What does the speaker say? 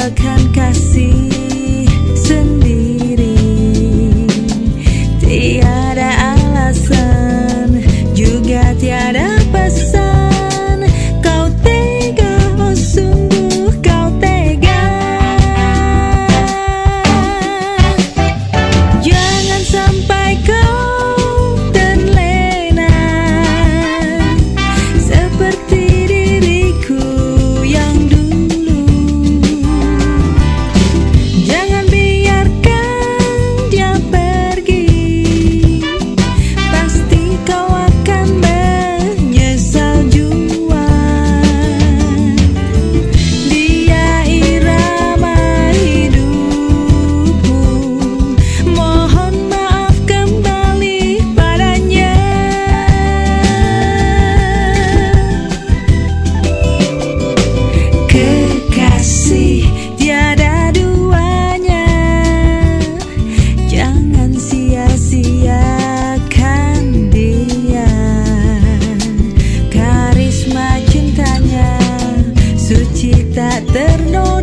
Meninggalkan kasih esta ternura.